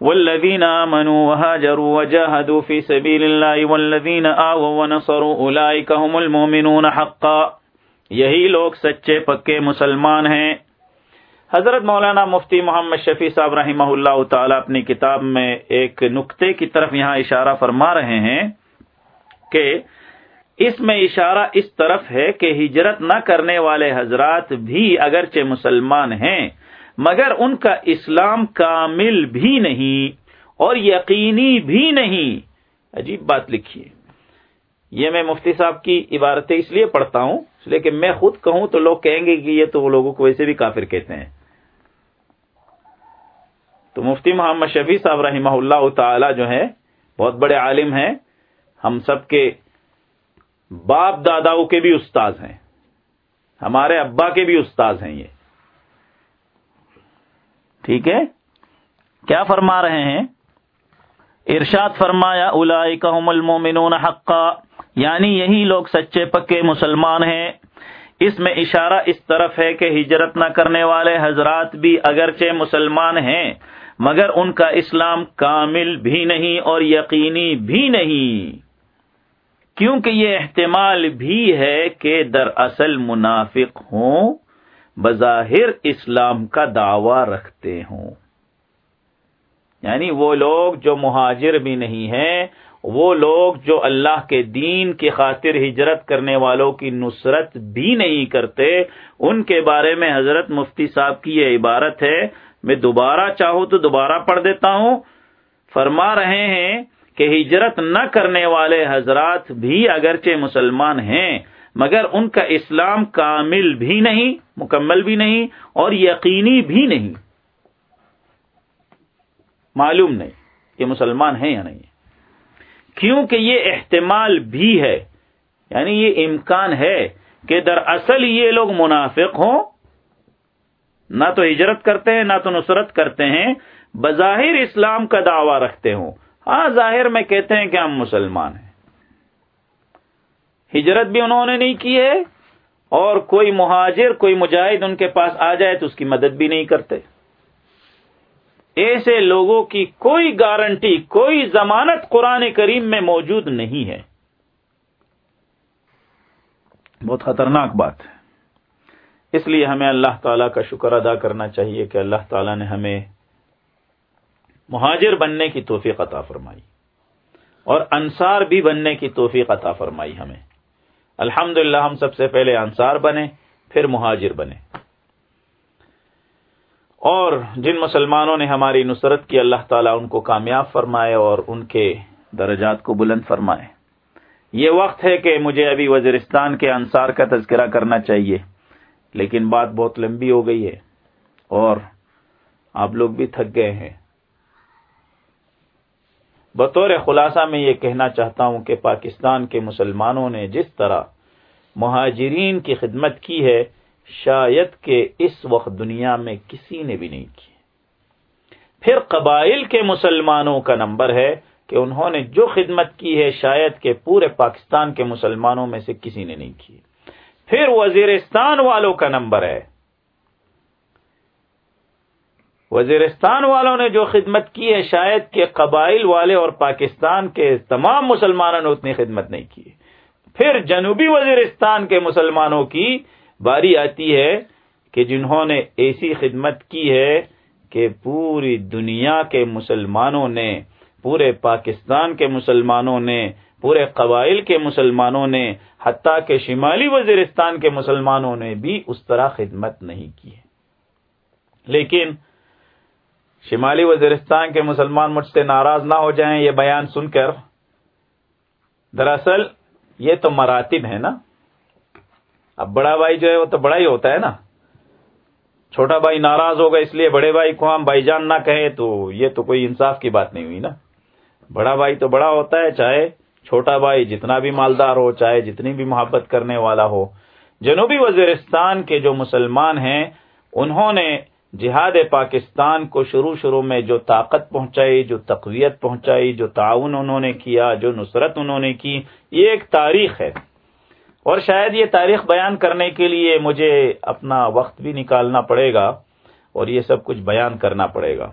والذین آمنوا وهاجروا وجاهدوا في سبيل الله والذین آووا ونصروا اولئک هم المؤمنون حقا۔ یہی لوگ سچے پکے مسلمان ہیں۔ حضرت مولانا مفتی محمد شفیع صاحب رحمہ اللہ تعالی اپنی کتاب میں ایک نقطے کی طرف یہاں اشارہ فرما رہے ہیں کہ اس میں اشارہ اس طرف ہے کہ ہجرت نہ کرنے والے حضرات بھی اگرچہ مسلمان ہیں مگر ان کا اسلام کامل بھی نہیں اور یقینی بھی نہیں۔ عجیب بات لکھیے یہ میں مفتی صاحب کی عبارتیں اس لیے پڑھتا ہوں لیکن میں خود کہوں تو لوگ کہیں گے کہ یہ تو وہ لوگوں کو ویسے بھی کافر کہتے ہیں۔ تو مفتی محمد شفیع صاحب رحمہ اللہ تعالی جو ہے بہت بڑے عالم ہیں۔ ہم سب کے باپ داداؤں کے بھی استاذ ہیں۔ ہمارے ابا کے بھی استاذ ہیں یہ۔ ٹھیک ہے؟ کیا فرما رہے ہیں؟ ارشاد فرمایا اولائکہم المومنون حقا یعنی یہی لوگ سچے پکے مسلمان ہیں۔ اس میں اشارہ اس طرف ہے کہ ہجرت نہ کرنے والے حضرات بھی اگرچہ مسلمان ہیں، مگر ان کا اسلام کامل بھی نہیں اور یقینی بھی نہیں۔ کیونکہ یہ احتمال بھی ہے کہ دراصل منافق ہوں۔ بظاہر اسلام کا دعوی رکھتے ہوں۔ یعنی وہ لوگ جو مہاجر بھی نہیں ہیں، وہ لوگ جو اللہ کے دین کی خاطر ہجرت کرنے والوں کی نصرت بھی نہیں کرتے، ان کے بارے میں حضرت مفتی صاحب کی یہ عبارت ہے۔ میں دوبارہ چاہوں تو دوبارہ پڑھ دیتا ہوں۔ فرما رہے ہیں کہ ہجرت نہ کرنے والے حضرات بھی اگرچہ مسلمان ہیں مگر ان کا اسلام کامل بھی نہیں، مکمل بھی نہیں اور یقینی بھی نہیں۔ معلوم نہیں کہ مسلمان ہیں یا نہیں۔ کیونکہ یہ احتمال بھی ہے یعنی یہ امکان ہے کہ دراصل یہ لوگ منافق ہوں۔ نہ تو ہجرت کرتے ہیں، نہ تو نصرت کرتے ہیں، بظاہر اسلام کا دعویٰ رکھتے ہوں۔ ہاں ظاہر میں کہتے ہیں کہ ہم مسلمان ہیں۔ ہجرت بھی انہوں نے نہیں کی ہے اور کوئی مہاجر، کوئی مجاہد ان کے پاس آ جائے تو اس کی مدد بھی نہیں کرتے۔ ایسے لوگوں کی کوئی گارنٹی کوئی ضمانت قرآن کریم میں موجود نہیں ہے۔ بہت خطرناک بات ہے۔ اس لیے ہمیں اللہ تعالی کا شکر ادا کرنا چاہیے کہ اللہ تعالی نے ہمیں مہاجر بننے کی توفیق عطا فرمائی اور انصار بھی بننے کی توفیق عطا فرمائی ہمیں۔ الحمد ہم سب سے پہلے انصار بنے، پھر مہاجر بنے۔ اور جن مسلمانوں نے ہماری نصرت کی، اللہ تعالیٰ ان کو کامیاب فرمائے اور ان کے درجات کو بلند فرمائے۔ یہ وقت ہے کہ مجھے ابھی وزیرستان کے انصار کا تذکرہ کرنا چاہیے، لیکن بات بہت لمبی ہو گئی ہے اور آپ لوگ بھی تھک گئے ہیں۔ بطور خلاصہ میں یہ کہنا چاہتا ہوں کہ پاکستان کے مسلمانوں نے جس طرح مہاجرین کی خدمت کی ہے، شاید کہ اس وقت دنیا میں کسی نے بھی نہیں کی۔ پھر قبائل کے مسلمانوں کا نمبر ہے کہ انہوں نے جو خدمت کی ہے، شاید کہ پورے پاکستان کے مسلمانوں میں سے کسی نے نہیں کی۔ پھر وزیرستان والوں کا نمبر ہے وزیرستان والوں نے جو خدمت کی ہے، شاید کہ قبائل والے اور پاکستان کے تمام مسلمانوں نے اتنی خدمت نہیں کی۔ پھر جنوبی وزیرستان کے مسلمانوں کی باری آتی ہے کہ جنہوں نے ایسی خدمت کی ہے کہ پوری دنیا کے مسلمانوں نے، پورے پاکستان کے مسلمانوں نے، پورے قبائل کے مسلمانوں نے، حتیٰ کہ شمالی وزیرستان کے مسلمانوں نے بھی اس طرح خدمت نہیں کی ہے۔ لیکن شمالی وزیرستان کے مسلمان مجھ سے ناراض نہ ہو جائیں، یہ بیان سن کر۔ دراصل یہ تو مراتب ہے نا۔ اب بڑا بھائی جو ہے وہ تو بڑا ہی ہوتا ہے نا۔ چھوٹا بھائی ناراض ہوگا اس لیے بڑے بھائی کو ہم بھائی جان نہ کہیں تو یہ تو کوئی انصاف کی بات نہیں ہوئی نا۔ بڑا بھائی تو بڑا ہوتا ہے، چاہے چھوٹا بھائی جتنا بھی مالدار ہو، چاہے جتنی بھی محبت کرنے والا ہو۔ جنوبی وزیرستان کے جو مسلمان ہیں، انہوں نے جہاد پاکستان کو شروع شروع میں جو طاقت پہنچائی، جو تقویت پہنچائی، جو تعاون انہوں نے کیا، جو نصرت انہوں نے کی، یہ ایک تاریخ ہے۔ اور شاید یہ تاریخ بیان کرنے کے لیے مجھے اپنا وقت بھی نکالنا پڑے گا اور یہ سب کچھ بیان کرنا پڑے گا۔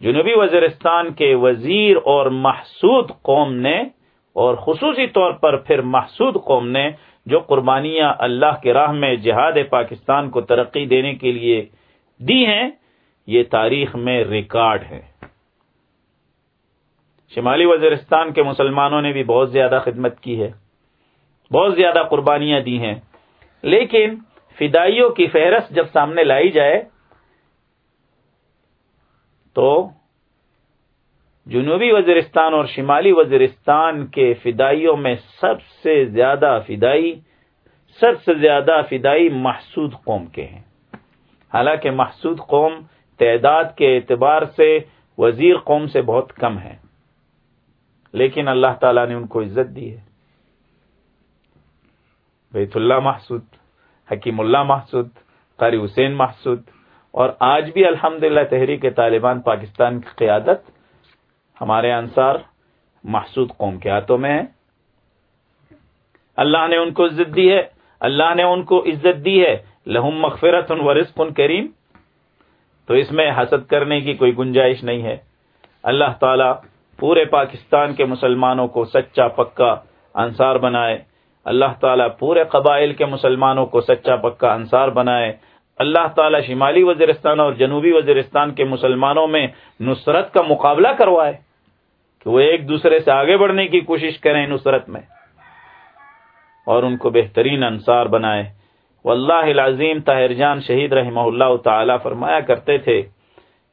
جنوبی وزیرستان کے وزیر اور محسود قوم نے، اور خصوصی طور پر پھر محسود قوم نے، جو قربانیاں اللہ کے راہ میں جہاد پاکستان کو ترقی دینے کے لیے دی ہیں، یہ تاریخ میں ریکارڈ ہے شمالی وزیرستان کے مسلمانوں نے بھی بہت زیادہ خدمت کی ہے، بہت زیادہ قربانیاں دی ہیں۔ لیکن فدائیوں کی فہرست جب سامنے لائی جائے، تو جنوبی وزیرستان اور شمالی وزیرستان کے فدائیوں میں سب سے زیادہ فدائی، سب سے زیادہ فدائی محسود قوم کے ہیں۔ حالانکہ محسود قوم تعداد کے اعتبار سے وزیر قوم سے بہت کم ہے۔ لیکن اللہ تعالیٰ نے ان کو عزت دی ہے۔ بیت اللہ محسود، حکیم اللہ محسود، قاری حسین محسود، اور آج بھی الحمد للہ تحریک طالبان پاکستان کی قیادت ہمارے انصار محسود قوم کے ہاتھوں میں ہے۔ اللہ نے ان کو عزت دی ہے، اللہ نے ان کو عزت دی ہے۔ لہم مغفرت و رزق کریم۔ تو اس میں حسد کرنے کی کوئی گنجائش نہیں ہے۔ اللہ تعالی پورے پاکستان کے مسلمانوں کو سچا، پکا انصار بنائے۔ اللہ تعالیٰ پورے قبائل کے مسلمانوں کو سچا، پکا انصار بنائے۔ اللہ تعالیٰ شمالی وزیرستان اور جنوبی وزیرستان کے مسلمانوں میں نصرت کا مقابلہ کروائے کہ وہ ایک دوسرے سے آگے بڑھنے کی کوشش کریں نصرت میں اور ان کو بہترین انصار بنائے۔ واللہ العظیم طاہر جان شہید رحمہ اللہ تعالی فرمایا کرتے تھے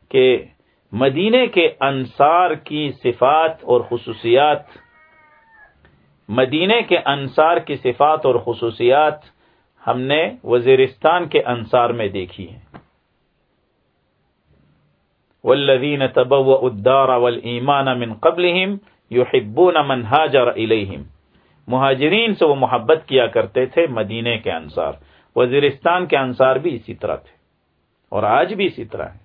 کہ مدینے کے انصار کی صفات اور خصوصیات، مدینے کے انصار کی صفات اور خصوصیات ہم نے وزیرستان کے انصار میں دیکھی ہیں۔ والذین تبوؤوا الدار والایمان من قبلهم يحبون من هاجر الیہم۔ مہاجرین سے وہ محبت کیا کرتے تھے مدینے کے انصار۔ وزیرستان کے انصار بھی اسی طرح تھے اور آج بھی اسی طرح ہیں۔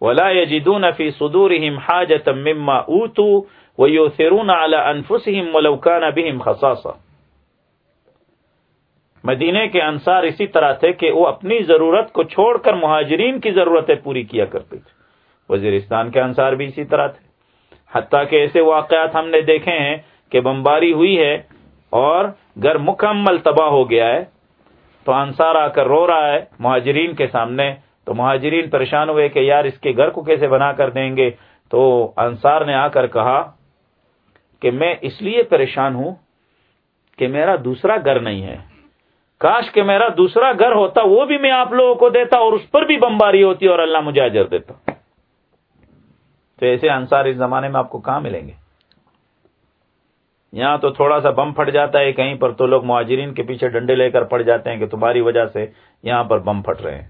ولا يجدون في صدورهم حاجة مما اوتوا ويؤثرون على انفسهم ولو كان بهم خصاصه مدینے کے انصار اسی طرح تھے کہ وہ اپنی ضرورت کو چھوڑ کر مہاجرین کی ضرورتیں پوری کیا کرتے تھے۔ وزیرستان کے انصار بھی اسی طرح تھے۔ حتیٰ کہ ایسے واقعات ہم نے دیکھے ہیں کہ بمباری ہوئی ہے اور گھر مکمل تباہ ہو گیا ہے۔ تو انصار آ کر رو رہا ہے مہاجرین کے سامنے۔ تو مہاجرین پریشان ہوئے کہ یار اس کے گھر کو کیسے بنا کر دیں گے؟ تو انصار نے آ کر کہا کہ میں اس لیے پریشان ہوں کہ میرا دوسرا گھر نہیں ہے۔ کاش کہ میرا دوسرا گھر ہوتا، وہ بھی میں آپ لوگوں کو دیتا اور اس پر بھی بمباری ہوتی اور اللہ مجھے اجر دیتا۔ تو ایسے انصار اس زمانے میں آپ کو کہاں ملیں گے؟ یہاں تو تھوڑا سا بم پھٹ جاتا ہے، کہیں پر تو لوگ مہاجرین کے پیچھے ڈنڈے لے کر پڑ جاتے ہیں کہ تمہاری وجہ سے یہاں پر بم پھٹ رہے ہیں۔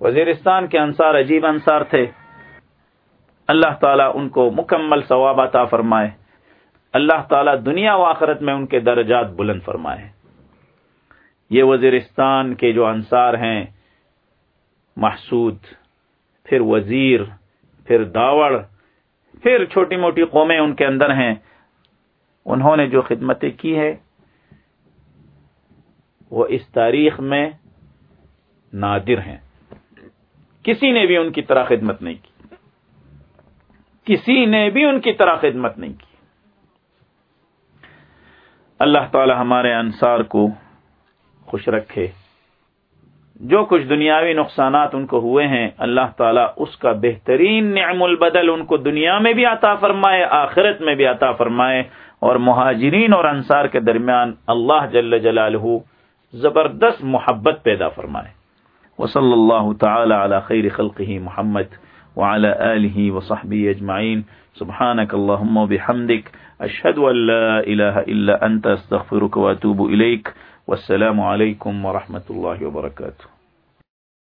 وزیرستان کے انصار عجیب انصار تھے۔ اللہ تعالیٰ ان کو مکمل ثواب عطا فرمائے۔ اللہ تعالیٰ دنیا و آخرت میں ان کے درجات بلند فرمائے۔ یہ وزیرستان کے جو انصار ہیں، محسود، پھر وزیر، پھر داوڑ، پھر چھوٹی موٹی قومیں ان کے اندر ہیں۔ انہوں نے جو خدمتیں کی ہے وہ اس تاریخ میں نادر ہیں۔ کسی نے بھی ان کی طرح خدمت نہیں کی۔ کسی نے بھی ان کی طرح خدمت نہیں کی۔ اللہ تعالی ہمارے انصار کو خوش رکھے۔ جو کچھ دنیاوی نقصانات ان کو ہوئے ہیں، اللہ تعالیٰ اس کا بہترین نعم البدل ان کو دنیا میں بھی عطا فرمائے، آخرت میں بھی عطا فرمائے۔ اور مہاجرین اور انصار کے درمیان اللہ جل جلالہ زبردست محبت پیدا فرمائے۔ وصلی اللہ تعالی علی خیر خلقہ محمد وعلى آله وصحبه أجمعين سبحانك اللهم وبحمدك أشهد أن لا إله إلا أنت استغفرك وأتوب إليك والسلام عليكم ورحمة الله وبركاته